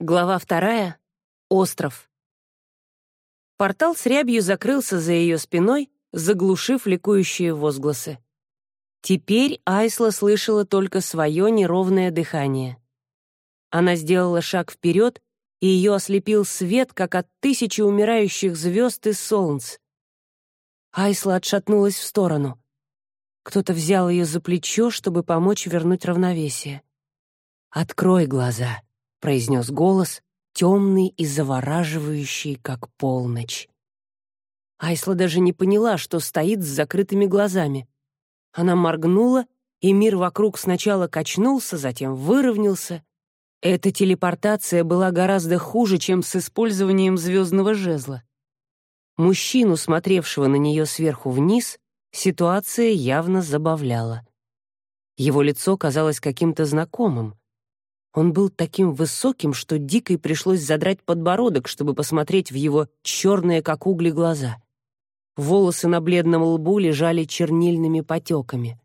Глава вторая. Остров. Портал с рябью закрылся за ее спиной, заглушив ликующие возгласы. Теперь Айсла слышала только свое неровное дыхание. Она сделала шаг вперед, и ее ослепил свет, как от тысячи умирающих звезд и солнц. Айсла отшатнулась в сторону. Кто-то взял ее за плечо, чтобы помочь вернуть равновесие. «Открой глаза», — произнес голос, темный и завораживающий, как полночь. Айсла даже не поняла, что стоит с закрытыми глазами. Она моргнула, и мир вокруг сначала качнулся, затем выровнялся. Эта телепортация была гораздо хуже, чем с использованием звездного жезла. Мужчину, смотревшего на нее сверху вниз, ситуация явно забавляла. Его лицо казалось каким-то знакомым. Он был таким высоким, что Дикой пришлось задрать подбородок, чтобы посмотреть в его черные, как угли, глаза. Волосы на бледном лбу лежали чернильными потеками.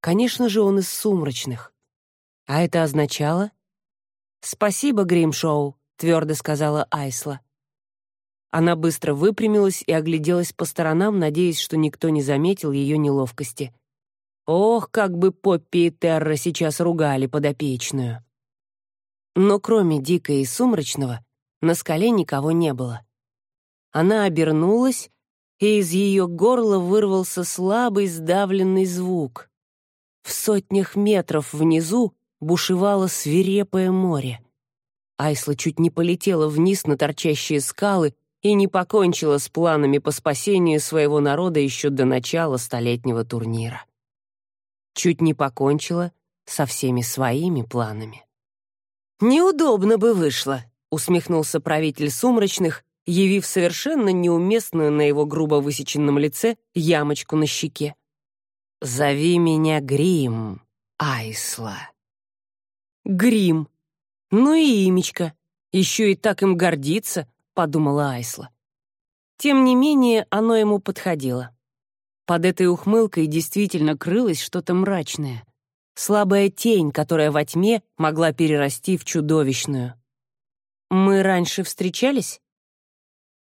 Конечно же, он из сумрачных. А это означало... «Спасибо, Гримшоу», — твердо сказала Айсла. Она быстро выпрямилась и огляделась по сторонам, надеясь, что никто не заметил ее неловкости. Ох, как бы Поппи и Терра сейчас ругали подопечную. Но кроме Дика и Сумрачного на скале никого не было. Она обернулась, и из ее горла вырвался слабый сдавленный звук. В сотнях метров внизу бушевало свирепое море. Айсла чуть не полетела вниз на торчащие скалы и не покончила с планами по спасению своего народа еще до начала столетнего турнира. Чуть не покончила со всеми своими планами. «Неудобно бы вышло», — усмехнулся правитель сумрачных, явив совершенно неуместную на его грубо высеченном лице ямочку на щеке. «Зови меня Грим, Айсла». «Грим. Ну и имечко. Еще и так им гордиться», — подумала Айсла. Тем не менее, оно ему подходило. Под этой ухмылкой действительно крылось что-то мрачное слабая тень, которая во тьме могла перерасти в чудовищную. Мы раньше встречались?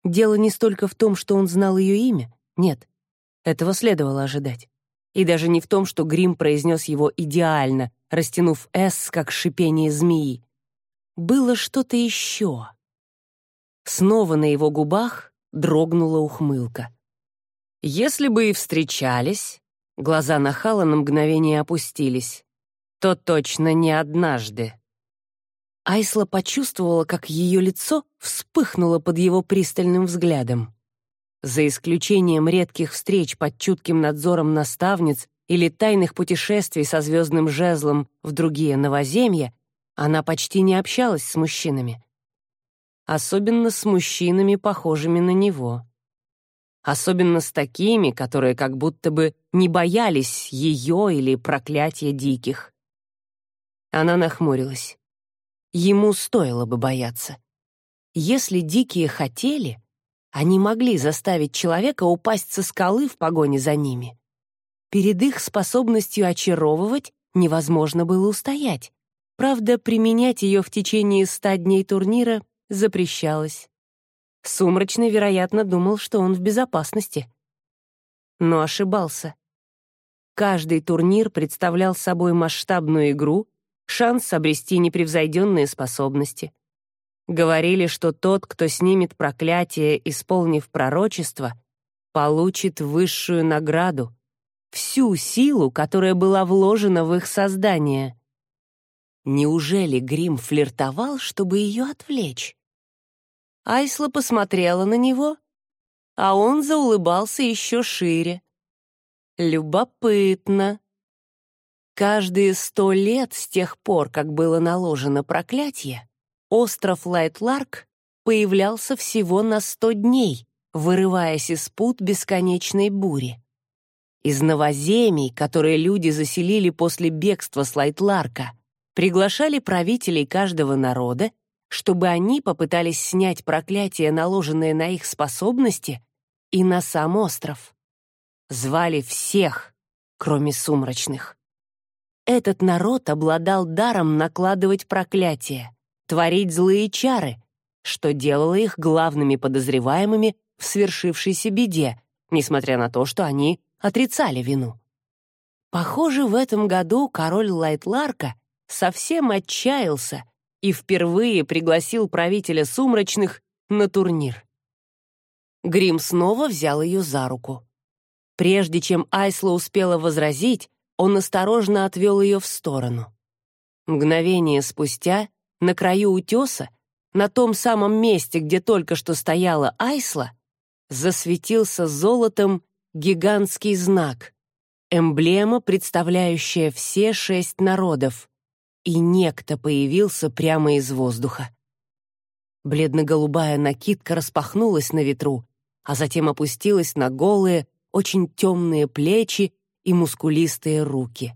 Дело не столько в том, что он знал ее имя. Нет, этого следовало ожидать. И даже не в том, что Грим произнес его идеально, растянув «С», как шипение змеи. Было что-то еще. Снова на его губах дрогнула ухмылка. Если бы и встречались, глаза Нахала на мгновение опустились то точно не однажды. Айсла почувствовала, как ее лицо вспыхнуло под его пристальным взглядом. За исключением редких встреч под чутким надзором наставниц или тайных путешествий со звездным жезлом в другие новоземья, она почти не общалась с мужчинами. Особенно с мужчинами, похожими на него. Особенно с такими, которые как будто бы не боялись ее или проклятия диких. Она нахмурилась. Ему стоило бы бояться. Если дикие хотели, они могли заставить человека упасть со скалы в погоне за ними. Перед их способностью очаровывать невозможно было устоять. Правда, применять ее в течение ста дней турнира запрещалось. Сумрачный, вероятно, думал, что он в безопасности. Но ошибался. Каждый турнир представлял собой масштабную игру, шанс обрести непревзойденные способности. Говорили, что тот, кто снимет проклятие, исполнив пророчество, получит высшую награду, всю силу, которая была вложена в их создание. Неужели Грим флиртовал, чтобы ее отвлечь? Айсла посмотрела на него, а он заулыбался еще шире. Любопытно. Каждые сто лет с тех пор, как было наложено проклятие, остров Лайтларк появлялся всего на сто дней, вырываясь из пут бесконечной бури. Из новоземий, которые люди заселили после бегства с Лайтларка, приглашали правителей каждого народа, чтобы они попытались снять проклятие, наложенное на их способности, и на сам остров. Звали всех, кроме сумрачных. Этот народ обладал даром накладывать проклятие. творить злые чары, что делало их главными подозреваемыми в свершившейся беде, несмотря на то, что они отрицали вину. Похоже, в этом году король Лайтларка совсем отчаялся и впервые пригласил правителя сумрачных на турнир. Грим снова взял ее за руку. Прежде чем Айсла успела возразить, он осторожно отвел ее в сторону. Мгновение спустя, на краю утеса, на том самом месте, где только что стояла Айсла, засветился золотом гигантский знак, эмблема, представляющая все шесть народов, и некто появился прямо из воздуха. Бледно-голубая накидка распахнулась на ветру, а затем опустилась на голые, очень темные плечи и мускулистые руки.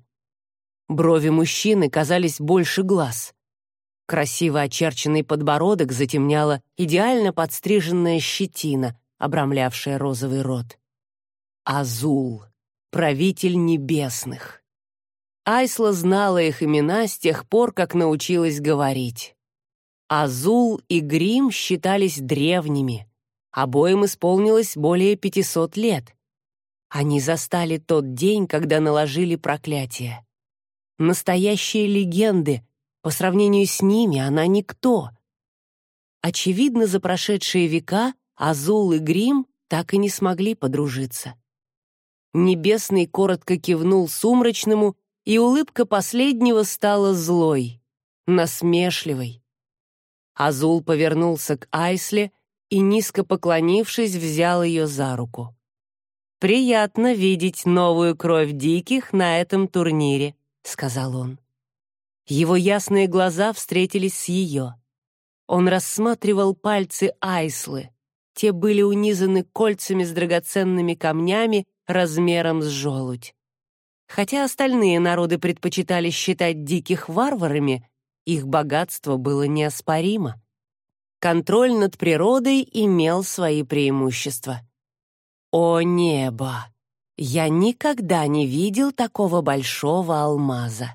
Брови мужчины казались больше глаз. Красиво очерченный подбородок затемняла идеально подстриженная щетина, обрамлявшая розовый рот. Азул, правитель небесных. Айсла знала их имена с тех пор, как научилась говорить. Азул и Грим считались древними. Обоим исполнилось более пятисот лет. Они застали тот день, когда наложили проклятие. Настоящие легенды, по сравнению с ними она никто. Очевидно, за прошедшие века Азул и Грим так и не смогли подружиться. Небесный коротко кивнул сумрачному, и улыбка последнего стала злой, насмешливой. Азул повернулся к Айсле и, низко поклонившись, взял ее за руку. «Приятно видеть новую кровь диких на этом турнире», — сказал он. Его ясные глаза встретились с ее. Он рассматривал пальцы Айслы. Те были унизаны кольцами с драгоценными камнями размером с желудь. Хотя остальные народы предпочитали считать диких варварами, их богатство было неоспоримо. Контроль над природой имел свои преимущества. О небо! Я никогда не видел такого большого алмаза.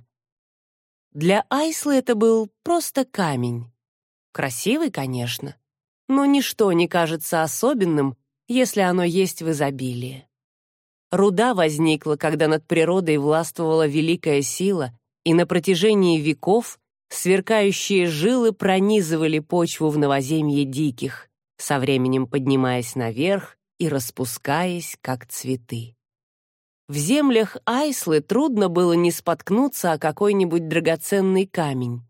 Для Айслы это был просто камень. Красивый, конечно, но ничто не кажется особенным, если оно есть в изобилии. Руда возникла, когда над природой властвовала великая сила, и на протяжении веков сверкающие жилы пронизывали почву в новоземье диких, со временем поднимаясь наверх и распускаясь, как цветы. В землях Айслы трудно было не споткнуться о какой-нибудь драгоценный камень.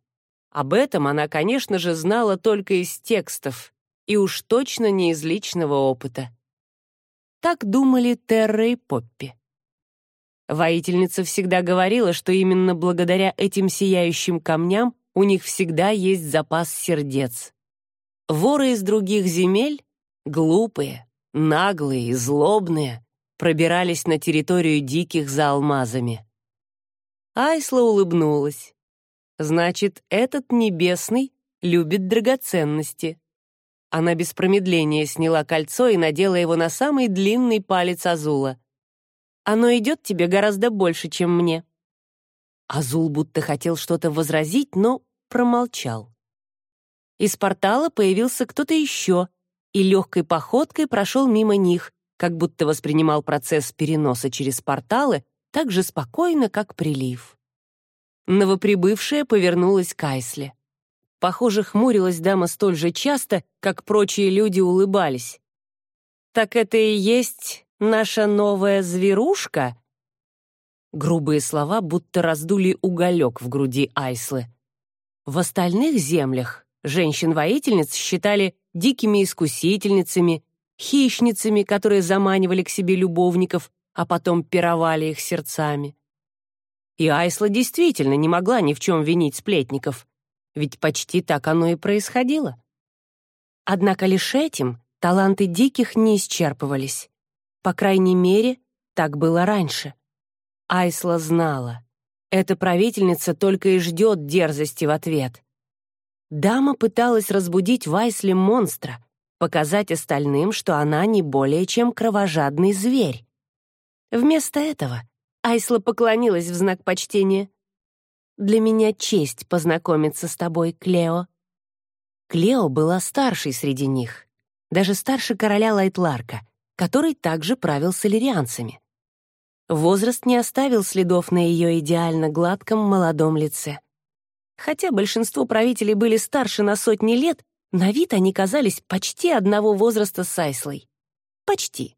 Об этом она, конечно же, знала только из текстов и уж точно не из личного опыта. Так думали Терра и Поппи. Воительница всегда говорила, что именно благодаря этим сияющим камням у них всегда есть запас сердец. Воры из других земель, глупые, наглые и злобные, пробирались на территорию диких за алмазами. Айсла улыбнулась. Значит, этот небесный любит драгоценности. Она без промедления сняла кольцо и надела его на самый длинный палец Азула. Оно идет тебе гораздо больше, чем мне. Азул будто хотел что-то возразить, но промолчал. Из портала появился кто-то еще и легкой походкой прошел мимо них, как будто воспринимал процесс переноса через порталы так же спокойно, как прилив. Новоприбывшая повернулась к Айсле. Похоже, хмурилась дама столь же часто, как прочие люди улыбались. «Так это и есть наша новая зверушка?» Грубые слова будто раздули уголек в груди Айслы. В остальных землях женщин-воительниц считали дикими искусительницами, хищницами, которые заманивали к себе любовников, а потом пировали их сердцами. И Айсла действительно не могла ни в чем винить сплетников, ведь почти так оно и происходило. Однако лишь этим таланты диких не исчерпывались. По крайней мере, так было раньше. Айсла знала. Эта правительница только и ждет дерзости в ответ. Дама пыталась разбудить в Айсле монстра, показать остальным, что она не более чем кровожадный зверь. Вместо этого Айсла поклонилась в знак почтения. «Для меня честь познакомиться с тобой, Клео», Клео была старшей среди них, даже старше короля Лайтларка, который также правил солерианцами. Возраст не оставил следов на ее идеально гладком молодом лице. Хотя большинство правителей были старше на сотни лет, на вид они казались почти одного возраста с Айслой. Почти.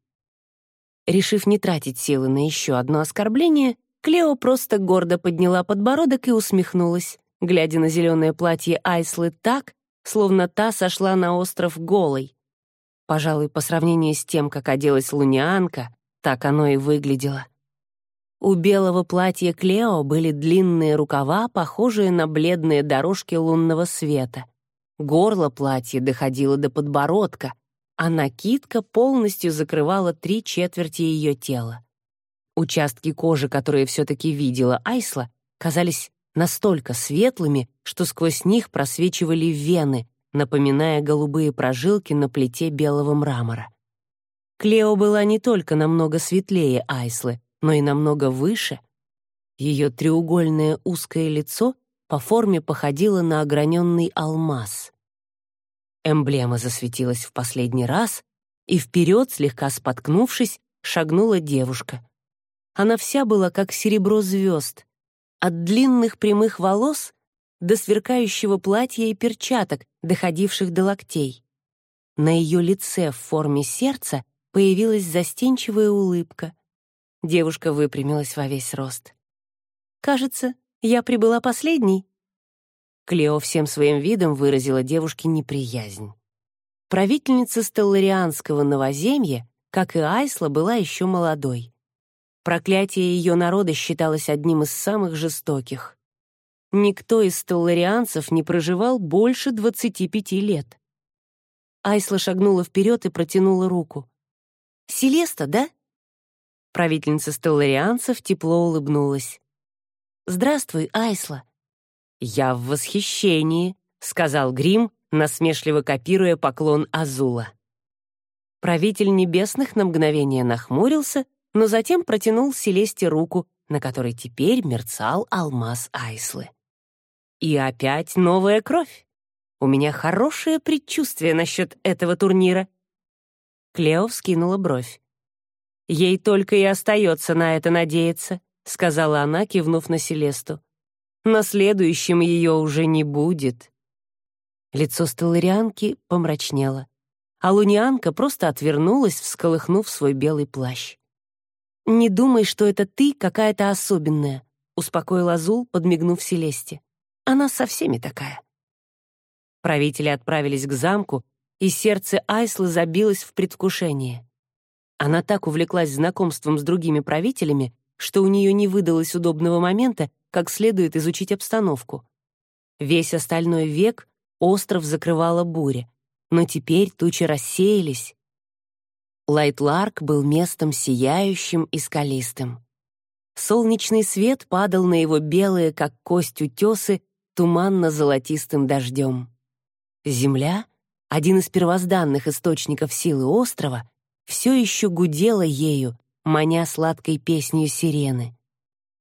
Решив не тратить силы на еще одно оскорбление, Клео просто гордо подняла подбородок и усмехнулась, глядя на зеленое платье Айслы так, словно та сошла на остров голой. Пожалуй, по сравнению с тем, как оделась лунианка, так оно и выглядело. У белого платья Клео были длинные рукава, похожие на бледные дорожки лунного света. Горло платья доходило до подбородка, а накидка полностью закрывала три четверти ее тела. Участки кожи, которые все-таки видела Айсла, казались настолько светлыми, что сквозь них просвечивали вены, напоминая голубые прожилки на плите белого мрамора. Клео была не только намного светлее Айслы, но и намного выше. Ее треугольное узкое лицо по форме походило на ограненный алмаз. Эмблема засветилась в последний раз, и вперед, слегка споткнувшись, шагнула девушка. Она вся была как серебро звезд, от длинных прямых волос до сверкающего платья и перчаток, доходивших до локтей. На ее лице в форме сердца появилась застенчивая улыбка. Девушка выпрямилась во весь рост. «Кажется, я прибыла последней». Клео всем своим видом выразила девушке неприязнь. Правительница Стелларианского новоземья, как и Айсла, была еще молодой. Проклятие ее народа считалось одним из самых жестоких. Никто из стелларианцев не проживал больше 25 лет. Айсла шагнула вперед и протянула руку. «Селеста, да?» Правительница стелларианцев тепло улыбнулась. «Здравствуй, Айсла». «Я в восхищении», — сказал Грим, насмешливо копируя поклон Азула. Правитель небесных на мгновение нахмурился, но затем протянул Селесте руку, на которой теперь мерцал алмаз Айслы. «И опять новая кровь. У меня хорошее предчувствие насчет этого турнира». Клео вскинула бровь. «Ей только и остается на это надеяться», — сказала она, кивнув на Селесту. «На следующем ее уже не будет». Лицо стелларианки помрачнело, а лунианка просто отвернулась, всколыхнув свой белый плащ. «Не думай, что это ты какая-то особенная», — успокоил Азул, подмигнув Селесте. «Она со всеми такая». Правители отправились к замку, и сердце Айслы забилось в предвкушении. Она так увлеклась знакомством с другими правителями, что у нее не выдалось удобного момента, как следует изучить обстановку. Весь остальной век остров закрывала буря, но теперь тучи рассеялись. Лайтларк был местом сияющим и скалистым. Солнечный свет падал на его белые, как кость утесы, туманно-золотистым дождем. Земля, один из первозданных источников силы острова, все еще гудела ею, маня сладкой песнью сирены.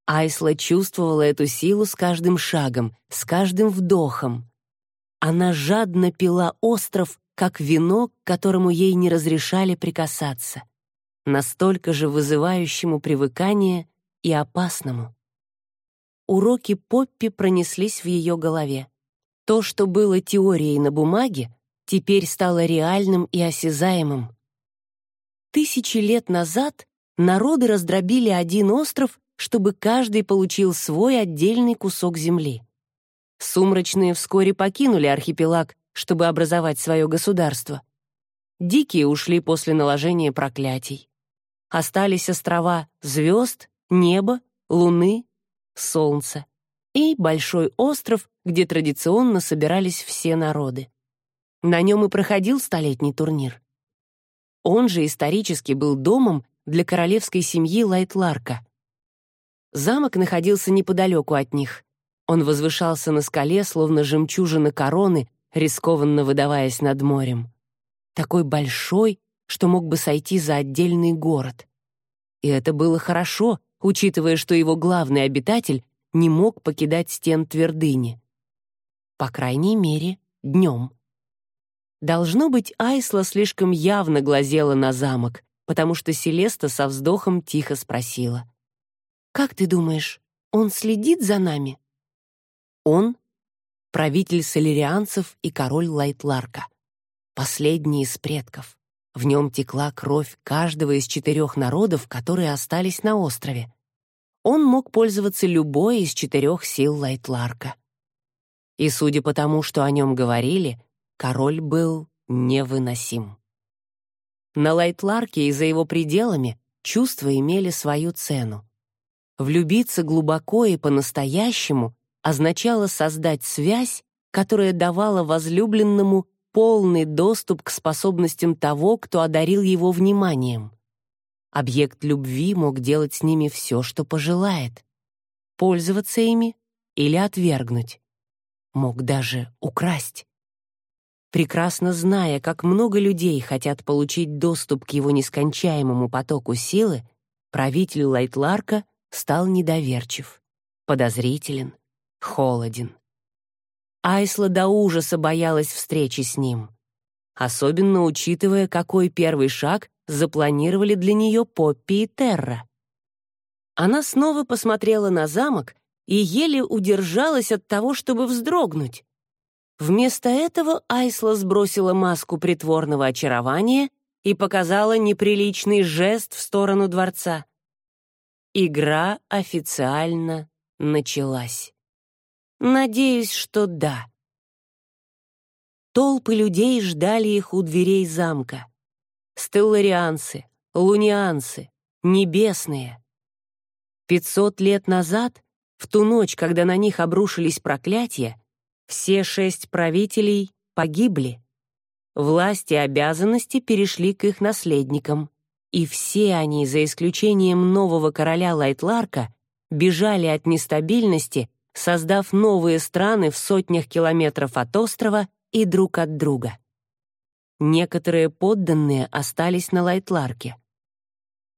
Айсла чувствовала эту силу с каждым шагом, с каждым вдохом. Она жадно пила остров, как вино, к которому ей не разрешали прикасаться, настолько же вызывающему привыкание и опасному. Уроки Поппи пронеслись в ее голове. То, что было теорией на бумаге, теперь стало реальным и осязаемым. Тысячи лет назад народы раздробили один остров, чтобы каждый получил свой отдельный кусок земли. Сумрачные вскоре покинули архипелаг, чтобы образовать свое государство. Дикие ушли после наложения проклятий. Остались острова звезд, неба, луны, солнца и большой остров, где традиционно собирались все народы. На нем и проходил столетний турнир. Он же исторически был домом для королевской семьи Лайтларка. Замок находился неподалеку от них. Он возвышался на скале, словно жемчужина короны, рискованно выдаваясь над морем. Такой большой, что мог бы сойти за отдельный город. И это было хорошо, учитывая, что его главный обитатель не мог покидать стен твердыни. По крайней мере, днем. Должно быть, Айсла слишком явно глазела на замок, потому что Селеста со вздохом тихо спросила. «Как ты думаешь, он следит за нами?» Он — правитель солерианцев и король Лайтларка, последний из предков. В нем текла кровь каждого из четырех народов, которые остались на острове. Он мог пользоваться любой из четырех сил Лайтларка. И судя по тому, что о нем говорили, король был невыносим. На Лайтларке и за его пределами чувства имели свою цену. Влюбиться глубоко и по-настоящему означало создать связь, которая давала возлюбленному полный доступ к способностям того, кто одарил его вниманием. Объект любви мог делать с ними все, что пожелает. Пользоваться ими или отвергнуть. Мог даже украсть. Прекрасно зная, как много людей хотят получить доступ к его нескончаемому потоку силы, правитель Лайтларка стал недоверчив, подозрителен, холоден. Айсла до ужаса боялась встречи с ним. Особенно учитывая, какой первый шаг запланировали для нее Поппи и Терра. Она снова посмотрела на замок и еле удержалась от того, чтобы вздрогнуть. Вместо этого Айсла сбросила маску притворного очарования и показала неприличный жест в сторону дворца. Игра официально началась. Надеюсь, что да. Толпы людей ждали их у дверей замка. Стелларианцы, лунианцы, небесные. Пятьсот лет назад, в ту ночь, когда на них обрушились проклятия, все шесть правителей погибли. Власть и обязанности перешли к их наследникам, и все они, за исключением нового короля Лайтларка, бежали от нестабильности создав новые страны в сотнях километров от острова и друг от друга. Некоторые подданные остались на Лайтларке.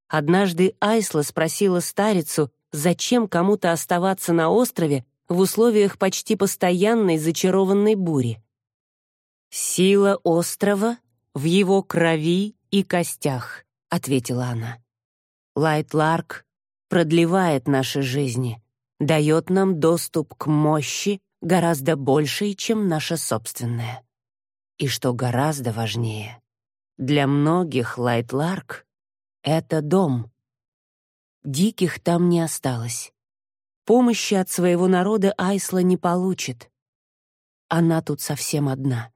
Однажды Айсла спросила старицу, зачем кому-то оставаться на острове в условиях почти постоянной зачарованной бури. «Сила острова в его крови и костях», — ответила она. «Лайтларк продлевает наши жизни, дает нам доступ к мощи гораздо большей, чем наша собственная. И что гораздо важнее, для многих Лайтларк — это дом. Диких там не осталось. Помощи от своего народа Айсла не получит. Она тут совсем одна.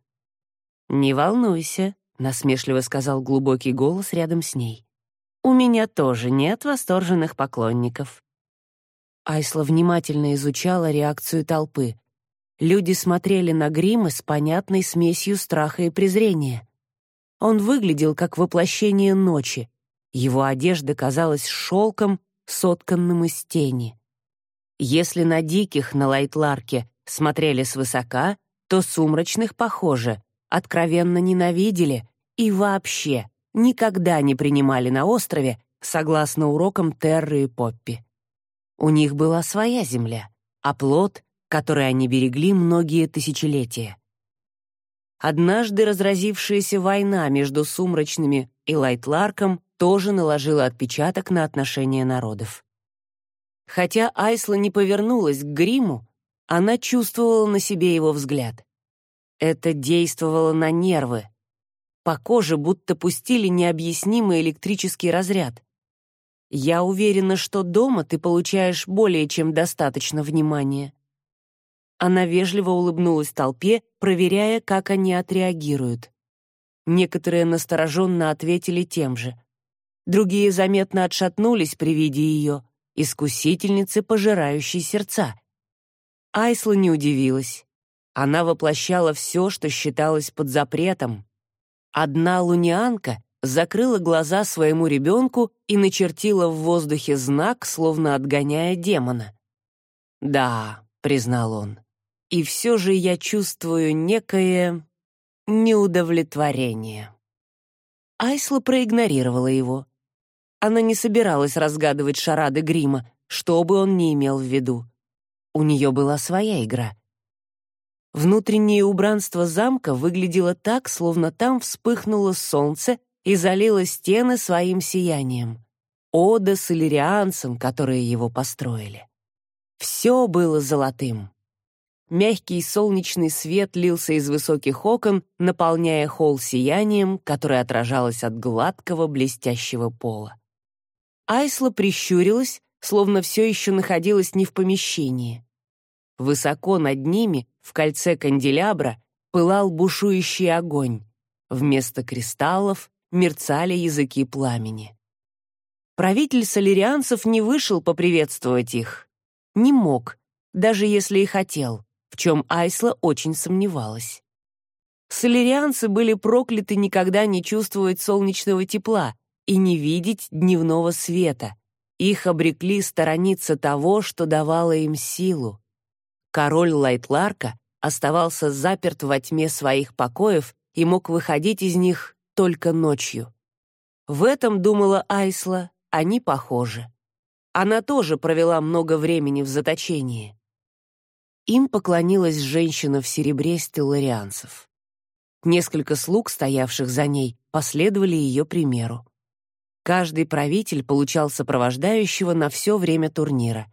«Не волнуйся», — насмешливо сказал глубокий голос рядом с ней. «У меня тоже нет восторженных поклонников. Айсла внимательно изучала реакцию толпы. Люди смотрели на Грима с понятной смесью страха и презрения. Он выглядел как воплощение ночи. Его одежда казалась шелком, сотканным из тени. Если на диких на Лайтларке смотрели свысока, то сумрачных, похоже, откровенно ненавидели и вообще никогда не принимали на острове согласно урокам Терры и Поппи. У них была своя земля, оплот, который они берегли многие тысячелетия. Однажды разразившаяся война между Сумрачными и Лайтларком тоже наложила отпечаток на отношения народов. Хотя Айсла не повернулась к гриму, она чувствовала на себе его взгляд. Это действовало на нервы. По коже будто пустили необъяснимый электрический разряд. Я уверена, что дома ты получаешь более чем достаточно внимания». Она вежливо улыбнулась толпе, проверяя, как они отреагируют. Некоторые настороженно ответили тем же. Другие заметно отшатнулись при виде ее, искусительницы, пожирающей сердца. Айсла не удивилась. Она воплощала все, что считалось под запретом. Одна лунианка закрыла глаза своему ребенку и начертила в воздухе знак, словно отгоняя демона. «Да», — признал он, — «и все же я чувствую некое неудовлетворение». Айсла проигнорировала его. Она не собиралась разгадывать шарады грима, что бы он ни имел в виду. У нее была своя игра. Внутреннее убранство замка выглядело так, словно там вспыхнуло солнце и залило стены своим сиянием. Ода с иллирианцам, которые его построили. Все было золотым. Мягкий солнечный свет лился из высоких окон, наполняя холл сиянием, которое отражалось от гладкого блестящего пола. Айсла прищурилась, словно все еще находилась не в помещении. Высоко над ними, в кольце канделябра, пылал бушующий огонь. Вместо кристаллов мерцали языки пламени. Правитель солерианцев не вышел поприветствовать их. Не мог, даже если и хотел, в чем Айсла очень сомневалась. Солерианцы были прокляты никогда не чувствовать солнечного тепла и не видеть дневного света. Их обрекли сторониться того, что давало им силу. Король Лайтларка оставался заперт во тьме своих покоев и мог выходить из них только ночью. В этом, думала Айсла, они похожи. Она тоже провела много времени в заточении. Им поклонилась женщина в серебре стелларианцев. Несколько слуг, стоявших за ней, последовали ее примеру. Каждый правитель получал сопровождающего на все время турнира.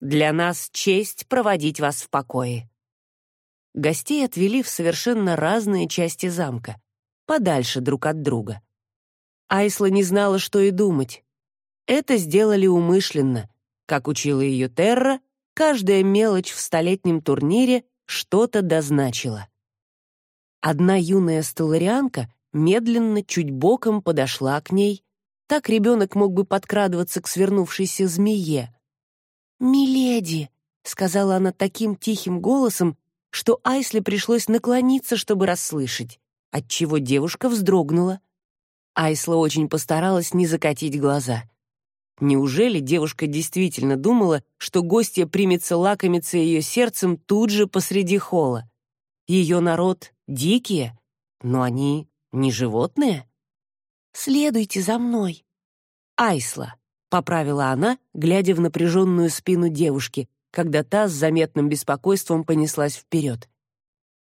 Для нас честь проводить вас в покое. Гостей отвели в совершенно разные части замка, подальше друг от друга. Айсла не знала, что и думать. Это сделали умышленно. Как учила ее Терра, каждая мелочь в столетнем турнире что-то дозначила. Одна юная столарианка медленно, чуть боком подошла к ней. Так ребенок мог бы подкрадываться к свернувшейся змее. «Миледи», — сказала она таким тихим голосом, что Айсли пришлось наклониться, чтобы расслышать, отчего девушка вздрогнула. Айсла очень постаралась не закатить глаза. Неужели девушка действительно думала, что гостья примется лакомиться ее сердцем тут же посреди холла? Ее народ дикие, но они не животные? «Следуйте за мной». «Айсла», поправила она, глядя в напряженную спину девушки, когда та с заметным беспокойством понеслась вперед.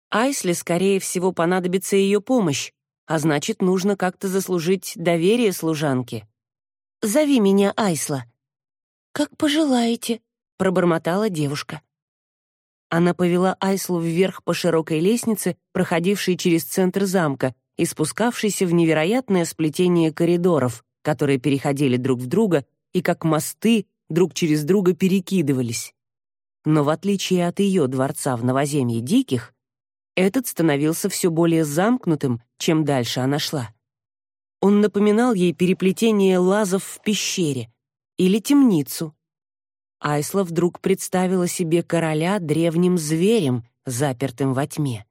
Айсли, скорее всего, понадобится ее помощь, а значит, нужно как-то заслужить доверие служанки. «Зови меня Айсла». «Как пожелаете», — пробормотала девушка. Она повела Айслу вверх по широкой лестнице, проходившей через центр замка и спускавшейся в невероятное сплетение коридоров, которые переходили друг в друга и как мосты друг через друга перекидывались. Но в отличие от ее дворца в новоземье диких, этот становился все более замкнутым, чем дальше она шла. Он напоминал ей переплетение лазов в пещере или темницу. Айсла вдруг представила себе короля древним зверем, запертым во тьме,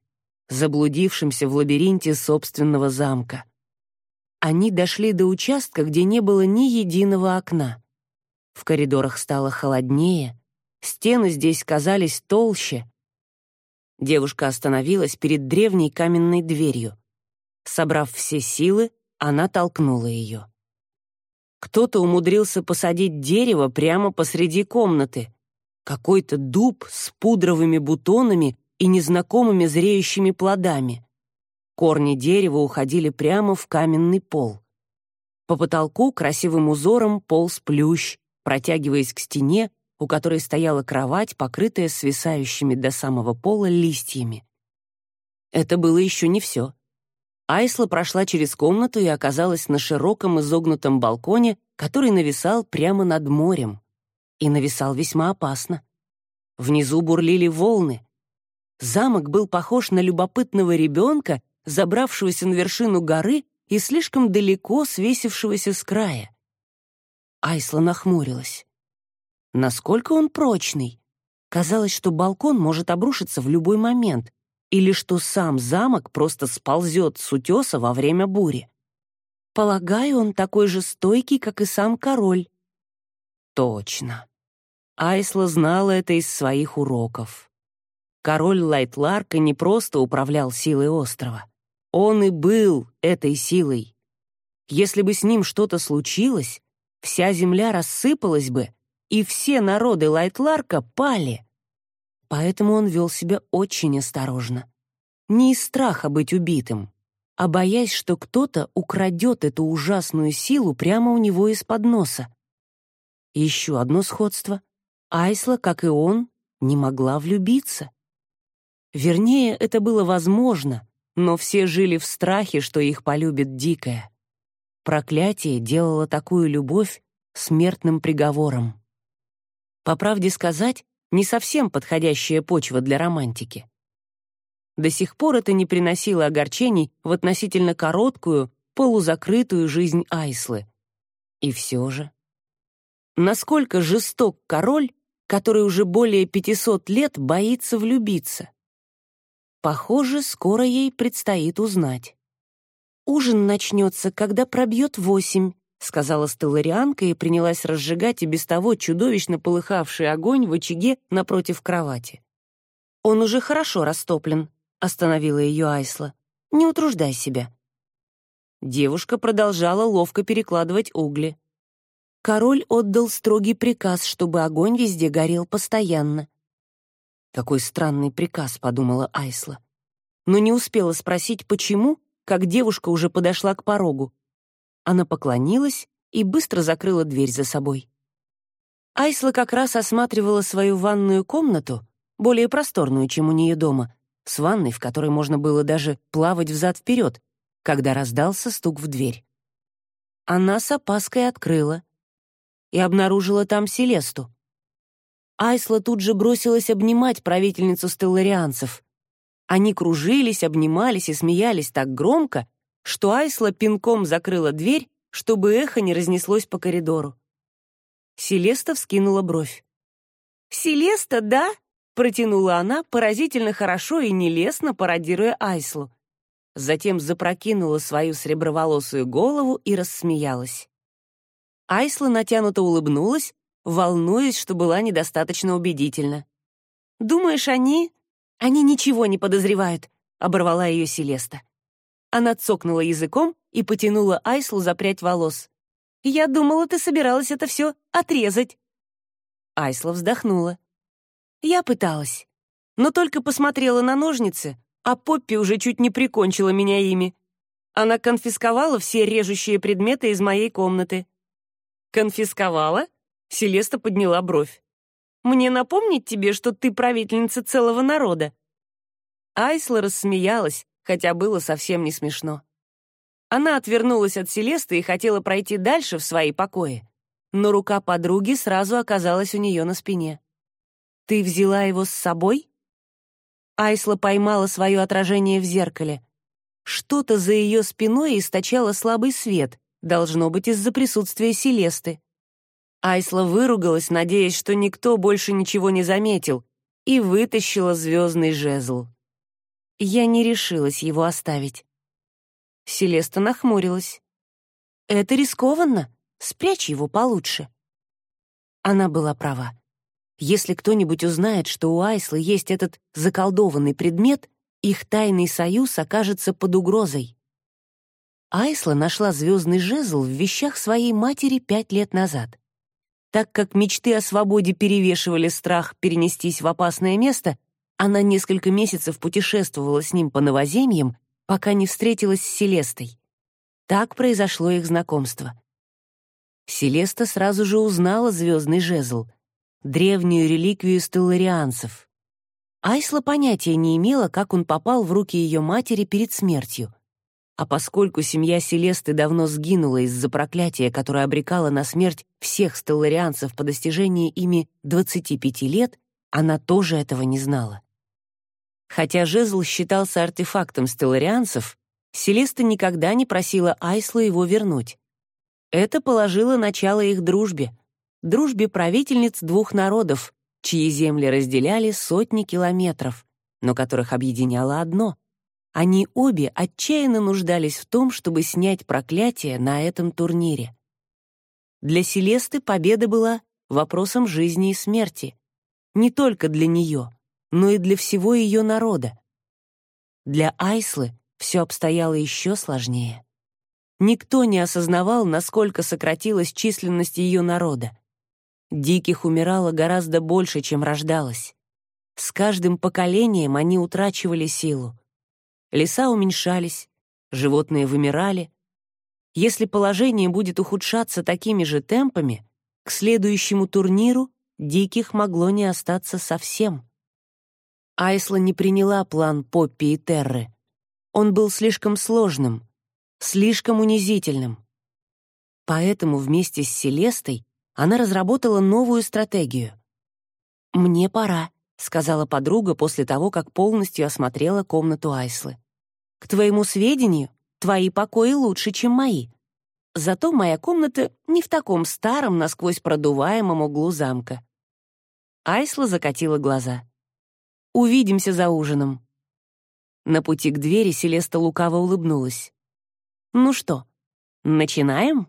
заблудившимся в лабиринте собственного замка. Они дошли до участка, где не было ни единого окна. В коридорах стало холоднее, стены здесь казались толще. Девушка остановилась перед древней каменной дверью. Собрав все силы, она толкнула ее. Кто-то умудрился посадить дерево прямо посреди комнаты. Какой-то дуб с пудровыми бутонами и незнакомыми зреющими плодами. Корни дерева уходили прямо в каменный пол. По потолку красивым узором полз плющ, протягиваясь к стене, у которой стояла кровать, покрытая свисающими до самого пола листьями. Это было еще не все. Айсла прошла через комнату и оказалась на широком изогнутом балконе, который нависал прямо над морем. И нависал весьма опасно. Внизу бурлили волны. Замок был похож на любопытного ребенка, забравшегося на вершину горы и слишком далеко свесившегося с края. Айсла нахмурилась. Насколько он прочный? Казалось, что балкон может обрушиться в любой момент, или что сам замок просто сползет с утеса во время бури. Полагаю, он такой же стойкий, как и сам король. Точно. Айсла знала это из своих уроков. Король Лайтларка не просто управлял силой острова. Он и был этой силой. Если бы с ним что-то случилось, вся земля рассыпалась бы, и все народы Лайтларка пали. поэтому он вел себя очень осторожно. Не из страха быть убитым, а боясь, что кто-то украдет эту ужасную силу прямо у него из-под носа. Еще одно сходство. Айсла, как и он, не могла влюбиться. Вернее, это было возможно, но все жили в страхе, что их полюбит дикая. Проклятие делало такую любовь смертным приговором. По правде сказать, не совсем подходящая почва для романтики. До сих пор это не приносило огорчений в относительно короткую, полузакрытую жизнь Айслы. И все же. Насколько жесток король, который уже более 500 лет боится влюбиться? Похоже, скоро ей предстоит узнать. «Ужин начнется, когда пробьет восемь», — сказала стелларианка и принялась разжигать и без того чудовищно полыхавший огонь в очаге напротив кровати. «Он уже хорошо растоплен», — остановила ее Айсла. «Не утруждай себя». Девушка продолжала ловко перекладывать угли. Король отдал строгий приказ, чтобы огонь везде горел постоянно. Какой странный приказ, подумала Айсла. Но не успела спросить, почему, как девушка уже подошла к порогу. Она поклонилась и быстро закрыла дверь за собой. Айсла как раз осматривала свою ванную комнату, более просторную, чем у нее дома, с ванной, в которой можно было даже плавать взад-вперед, когда раздался стук в дверь. Она с опаской открыла и обнаружила там Селесту. Айсла тут же бросилась обнимать правительницу стелларианцев. Они кружились, обнимались и смеялись так громко, что Айсла пинком закрыла дверь, чтобы эхо не разнеслось по коридору. Селеста вскинула бровь. «Селеста, да?» — протянула она, поразительно хорошо и нелестно пародируя Айслу. Затем запрокинула свою среброволосую голову и рассмеялась. Айсла натянуто улыбнулась, волнуясь, что была недостаточно убедительна. «Думаешь, они...» «Они ничего не подозревают», — оборвала ее Селеста. Она цокнула языком и потянула Айслу за прядь волос. «Я думала, ты собиралась это все отрезать». Айсла вздохнула. «Я пыталась, но только посмотрела на ножницы, а Поппи уже чуть не прикончила меня ими. Она конфисковала все режущие предметы из моей комнаты». «Конфисковала?» Селеста подняла бровь. «Мне напомнить тебе, что ты правительница целого народа?» Айсла рассмеялась, хотя было совсем не смешно. Она отвернулась от Селесты и хотела пройти дальше в свои покои, но рука подруги сразу оказалась у нее на спине. «Ты взяла его с собой?» Айсла поймала свое отражение в зеркале. Что-то за ее спиной источало слабый свет, должно быть из-за присутствия Селесты. Айсла выругалась, надеясь, что никто больше ничего не заметил, и вытащила звездный жезл. Я не решилась его оставить. Селеста нахмурилась. «Это рискованно. Спрячь его получше». Она была права. Если кто-нибудь узнает, что у Айслы есть этот заколдованный предмет, их тайный союз окажется под угрозой. Айсла нашла звездный жезл в вещах своей матери пять лет назад. Так как мечты о свободе перевешивали страх перенестись в опасное место, она несколько месяцев путешествовала с ним по новоземьям, пока не встретилась с Селестой. Так произошло их знакомство. Селеста сразу же узнала звездный жезл, древнюю реликвию стелларианцев. Айсла понятия не имела, как он попал в руки ее матери перед смертью. А поскольку семья Селесты давно сгинула из-за проклятия, которое обрекало на смерть всех стелларианцев по достижении ими 25 лет, она тоже этого не знала. Хотя жезл считался артефактом стелларианцев, Селеста никогда не просила Айсла его вернуть. Это положило начало их дружбе, дружбе правительниц двух народов, чьи земли разделяли сотни километров, но которых объединяло одно — они обе отчаянно нуждались в том, чтобы снять проклятие на этом турнире. Для Селесты победа была вопросом жизни и смерти. Не только для нее, но и для всего ее народа. Для Айслы все обстояло еще сложнее. Никто не осознавал, насколько сократилась численность ее народа. Диких умирало гораздо больше, чем рождалось. С каждым поколением они утрачивали силу. Леса уменьшались, животные вымирали. Если положение будет ухудшаться такими же темпами, к следующему турниру диких могло не остаться совсем. Айсла не приняла план Поппи и Терры. Он был слишком сложным, слишком унизительным. Поэтому вместе с Селестой она разработала новую стратегию. «Мне пора», — сказала подруга после того, как полностью осмотрела комнату Айслы. «К твоему сведению, твои покои лучше, чем мои. Зато моя комната не в таком старом, насквозь продуваемом углу замка». Айсла закатила глаза. Увидимся за ужином». На пути к двери Селеста лукаво улыбнулась. «Ну что, начинаем?»